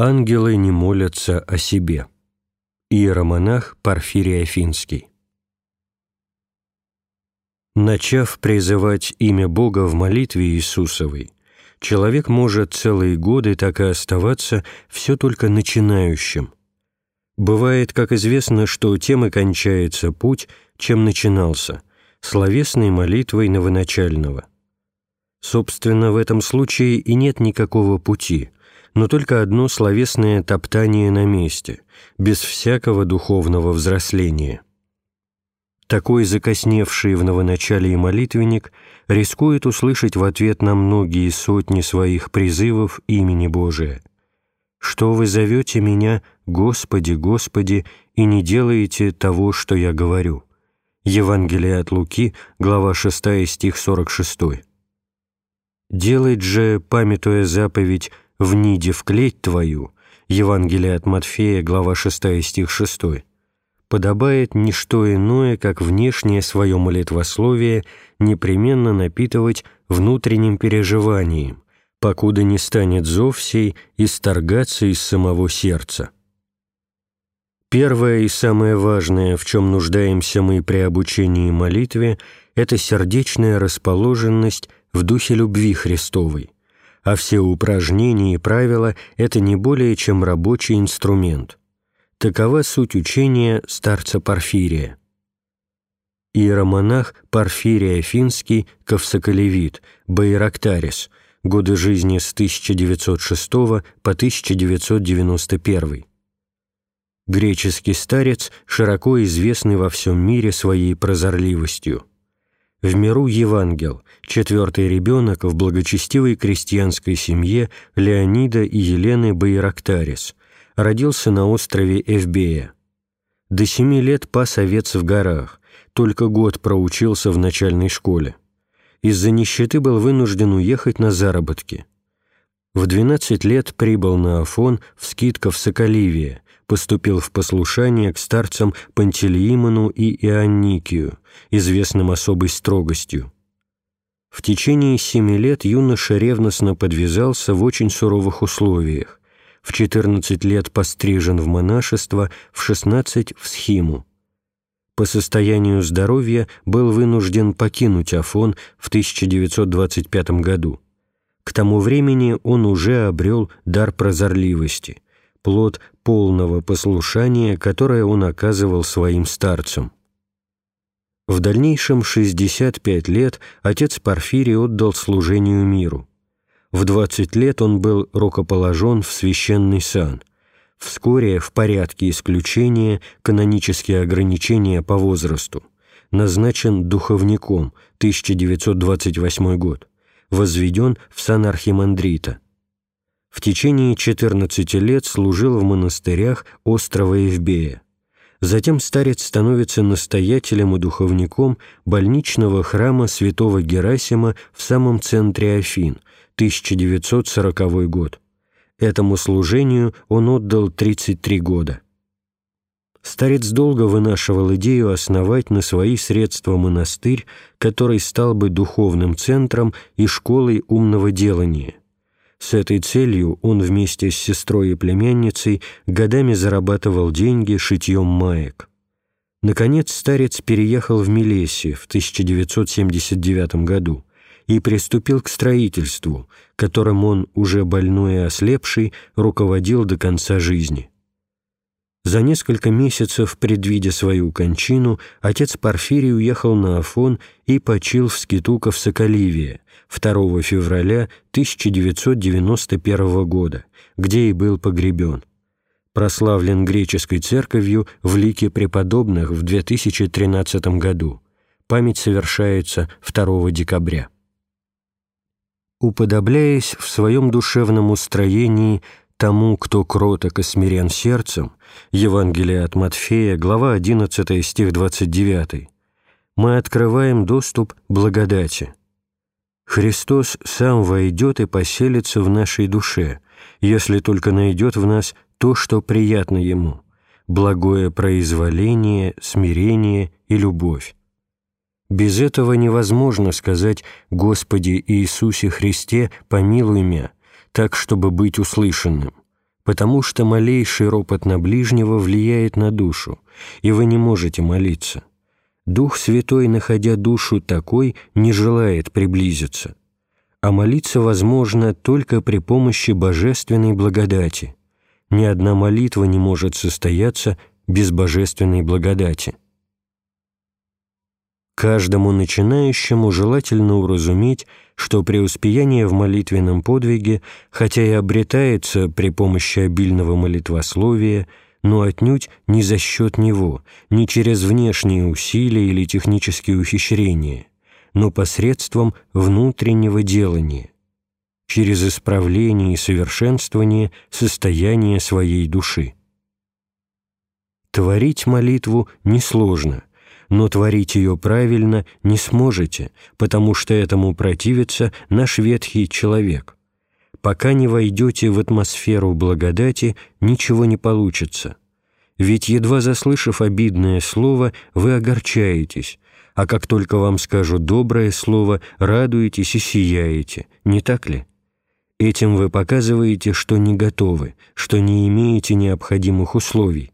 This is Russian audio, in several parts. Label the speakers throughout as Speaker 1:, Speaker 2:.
Speaker 1: Ангелы не молятся о себе. Иеромонах Порфирий Афинский. Начав призывать имя Бога в молитве Иисусовой, человек может целые годы так и оставаться все только начинающим. Бывает, как известно, что тем и кончается путь, чем начинался, словесной молитвой новоначального. Собственно, в этом случае и нет никакого пути, но только одно словесное топтание на месте, без всякого духовного взросления. Такой закосневший в новоначалии молитвенник рискует услышать в ответ на многие сотни своих призывов имени Божия. «Что вы зовете меня, Господи, Господи, и не делаете того, что я говорю?» Евангелие от Луки, глава 6, стих 46. «Делать же, памятуя заповедь, в ниде вклеть твою» Евангелие от Матфея, глава 6, стих 6, подобает не что иное, как внешнее свое молитвословие непременно напитывать внутренним переживанием, покуда не станет зов сей исторгаться из самого сердца. Первое и самое важное, в чем нуждаемся мы при обучении молитве, это сердечная расположенность в духе любви Христовой – а все упражнения и правила – это не более чем рабочий инструмент. Такова суть учения старца Порфирия. Иеромонах Порфирий Афинский, Ковсоколевит, Байрактарис, годы жизни с 1906 по 1991. Греческий старец, широко известный во всем мире своей прозорливостью. В миру Евангел, четвертый ребенок в благочестивой крестьянской семье Леонида и Елены Байрактарис, родился на острове Эвбея. До семи лет пас овец в горах, только год проучился в начальной школе. Из-за нищеты был вынужден уехать на заработки. В 12 лет прибыл на Афон в скидков Соколивия, поступил в послушание к старцам Пантелеимону и Ионникию, известным особой строгостью. В течение семи лет юноша ревностно подвязался в очень суровых условиях. В 14 лет пострижен в монашество, в 16 – в схиму. По состоянию здоровья был вынужден покинуть Афон в 1925 году. К тому времени он уже обрел дар прозорливости – плод полного послушания, которое он оказывал своим старцам. В дальнейшем 65 лет отец Порфирий отдал служению миру. В 20 лет он был рукоположен в священный сан. Вскоре, в порядке исключения, канонические ограничения по возрасту, назначен духовником, 1928 год, возведен в сан архимандрита – в течение 14 лет служил в монастырях острова Евбея. Затем старец становится настоятелем и духовником больничного храма святого Герасима в самом центре Афин, 1940 год. Этому служению он отдал 33 года. Старец долго вынашивал идею основать на свои средства монастырь, который стал бы духовным центром и школой умного делания – с этой целью он вместе с сестрой и племянницей годами зарабатывал деньги шитьем маек. Наконец старец переехал в Милесию в 1979 году и приступил к строительству, которым он, уже больной и ослепший, руководил до конца жизни. За несколько месяцев, предвидя свою кончину, отец Порфирий уехал на Афон и почил в скиту Соколивия 2 февраля 1991 года, где и был погребен. Прославлен греческой церковью в лике преподобных в 2013 году. Память совершается 2 декабря. Уподобляясь в своем душевном устроении тому, кто кроток и смирен сердцем, Евангелие от Матфея, глава 11, стих 29, мы открываем доступ благодати. Христос сам войдет и поселится в нашей душе, если только найдет в нас то, что приятно Ему, благое произволение, смирение и любовь. Без этого невозможно сказать «Господи Иисусе Христе, помилуй меня», так, чтобы быть услышанным, потому что малейший ропот на ближнего влияет на душу, и вы не можете молиться. Дух Святой, находя душу такой, не желает приблизиться. А молиться возможно только при помощи божественной благодати. Ни одна молитва не может состояться без божественной благодати. Каждому начинающему желательно уразуметь, что преуспеяние в молитвенном подвиге, хотя и обретается при помощи обильного молитвословия, но отнюдь не за счет него, не через внешние усилия или технические ухищрения, но посредством внутреннего делания, через исправление и совершенствование состояния своей души. Творить молитву несложно, но творить ее правильно не сможете, потому что этому противится наш ветхий человек. Пока не войдете в атмосферу благодати, ничего не получится. Ведь, едва заслышав обидное слово, вы огорчаетесь, а как только вам скажут доброе слово, радуетесь и сияете, не так ли? Этим вы показываете, что не готовы, что не имеете необходимых условий.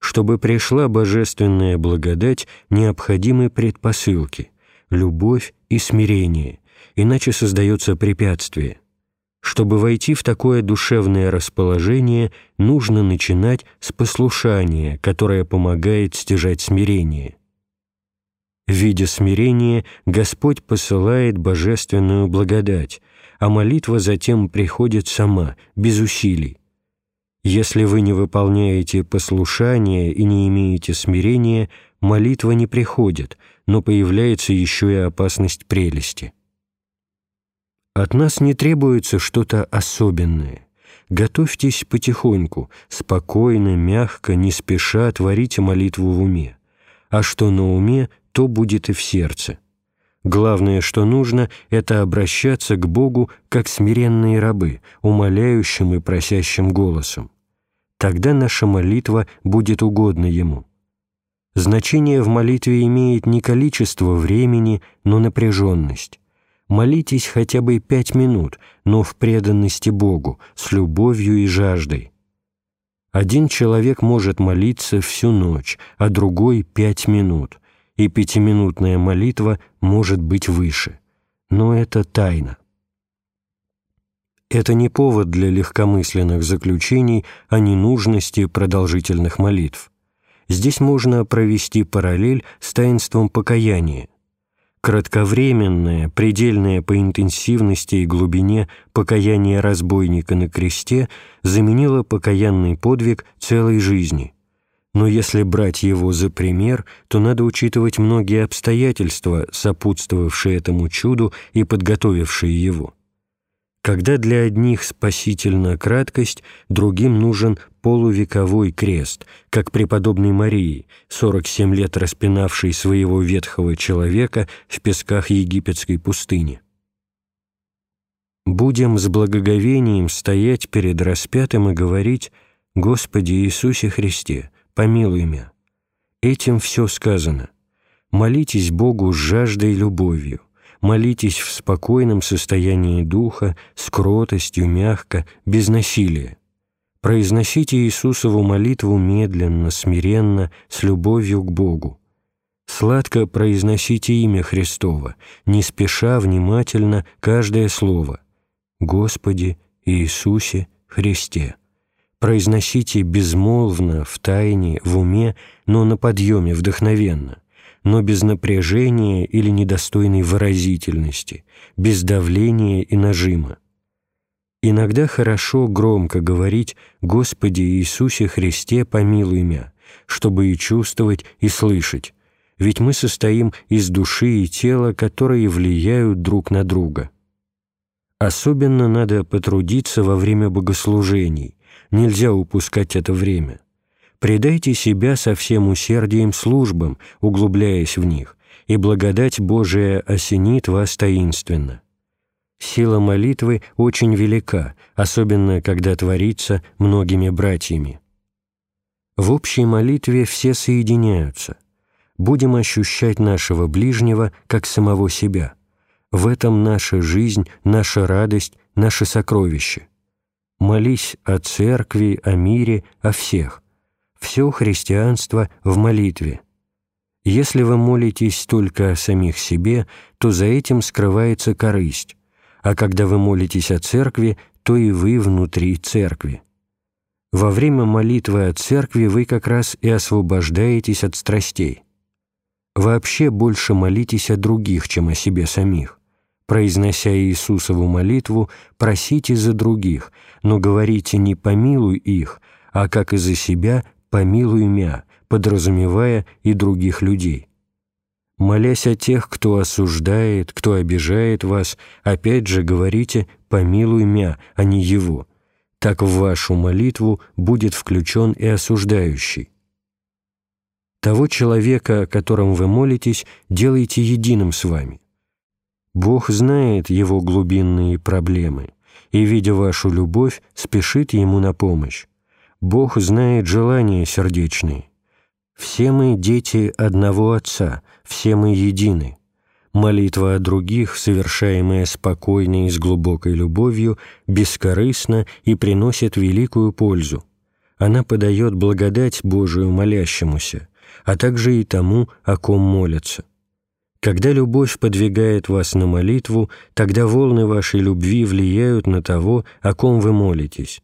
Speaker 1: Чтобы пришла божественная благодать, необходимы предпосылки – любовь и смирение, иначе создается препятствие. Чтобы войти в такое душевное расположение, нужно начинать с послушания, которое помогает стяжать смирение. В виде смирения Господь посылает божественную благодать, а молитва затем приходит сама, без усилий. Если вы не выполняете послушание и не имеете смирения, молитва не приходит, но появляется еще и опасность прелести. От нас не требуется что-то особенное. Готовьтесь потихоньку, спокойно, мягко, не спеша творите молитву в уме. А что на уме, то будет и в сердце. Главное, что нужно, это обращаться к Богу как смиренные рабы, умоляющим и просящим голосом. Тогда наша молитва будет угодна Ему. Значение в молитве имеет не количество времени, но напряженность. Молитесь хотя бы пять минут, но в преданности Богу, с любовью и жаждой. Один человек может молиться всю ночь, а другой — пять минут — и пятиминутная молитва может быть выше. Но это тайна. Это не повод для легкомысленных заключений о ненужности продолжительных молитв. Здесь можно провести параллель с таинством покаяния. Кратковременное, предельное по интенсивности и глубине покаяние разбойника на кресте заменило покаянный подвиг целой жизни – но если брать его за пример, то надо учитывать многие обстоятельства, сопутствовавшие этому чуду и подготовившие его. Когда для одних спасительна краткость, другим нужен полувековой крест, как преподобной Марии, 47 лет распинавшей своего ветхого человека в песках египетской пустыни. Будем с благоговением стоять перед распятым и говорить «Господи Иисусе Христе, помилуй меня». Этим все сказано. Молитесь Богу с жаждой и любовью, молитесь в спокойном состоянии духа, с кротостью, мягко, без насилия. Произносите Иисусову молитву медленно, смиренно, с любовью к Богу. Сладко произносите имя Христово, не спеша, внимательно, каждое слово. Господи Иисусе Христе произносите безмолвно, в тайне, в уме, но на подъеме, вдохновенно, но без напряжения или недостойной выразительности, без давления и нажима. Иногда хорошо громко говорить «Господи Иисусе Христе, помилуй меня», чтобы и чувствовать, и слышать, ведь мы состоим из души и тела, которые влияют друг на друга. Особенно надо потрудиться во время богослужений, Нельзя упускать это время. Предайте себя со всем усердием службам, углубляясь в них, и благодать Божия осенит вас таинственно. Сила молитвы очень велика, особенно когда творится многими братьями. В общей молитве все соединяются. Будем ощущать нашего ближнего как самого себя. В этом наша жизнь, наша радость, наше сокровище. Молись о церкви, о мире, о всех. Все христианство в молитве. Если вы молитесь только о самих себе, то за этим скрывается корысть, а когда вы молитесь о церкви, то и вы внутри церкви. Во время молитвы о церкви вы как раз и освобождаетесь от страстей. Вообще больше молитесь о других, чем о себе самих. Произнося Иисусову молитву, просите за других, но говорите не «помилуй их», а как и за себя «помилуй мя», подразумевая и других людей. Молясь о тех, кто осуждает, кто обижает вас, опять же говорите «помилуй мя», а не его. Так в вашу молитву будет включен и осуждающий. Того человека, о котором вы молитесь, делайте единым с вами. Бог знает его глубинные проблемы и, видя вашу любовь, спешит ему на помощь. Бог знает желания сердечные. Все мы дети одного Отца, все мы едины. Молитва о других, совершаемая спокойно и с глубокой любовью, бескорыстна и приносит великую пользу. Она подает благодать Божию молящемуся, а также и тому, о ком молятся. Когда любовь подвигает вас на молитву, тогда волны вашей любви влияют на того, о ком вы молитесь.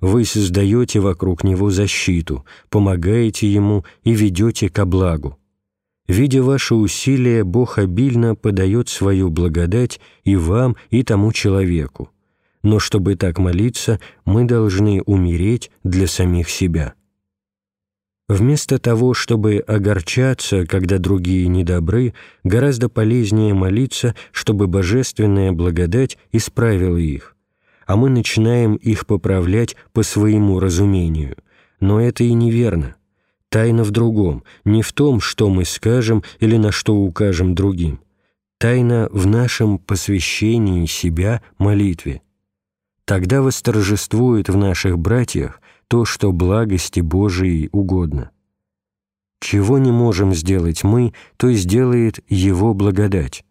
Speaker 1: Вы создаете вокруг него защиту, помогаете ему и ведете ко благу. Видя ваши усилия, Бог обильно подает свою благодать и вам, и тому человеку. Но чтобы так молиться, мы должны умереть для самих себя. Вместо того, чтобы огорчаться, когда другие недобры, гораздо полезнее молиться, чтобы божественная благодать исправила их. А мы начинаем их поправлять по своему разумению. Но это и неверно. Тайна в другом, не в том, что мы скажем или на что укажем другим. Тайна в нашем посвящении себя молитве. Тогда восторжествует в наших братьях то, что благости Божией угодно. Чего не можем сделать мы, то сделает Его благодать.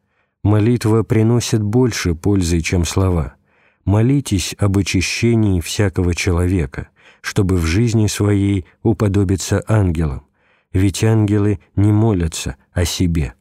Speaker 1: Молитва приносит больше пользы, чем слова. Молитесь об очищении всякого человека, чтобы в жизни своей уподобиться ангелам, ведь ангелы не молятся о себе.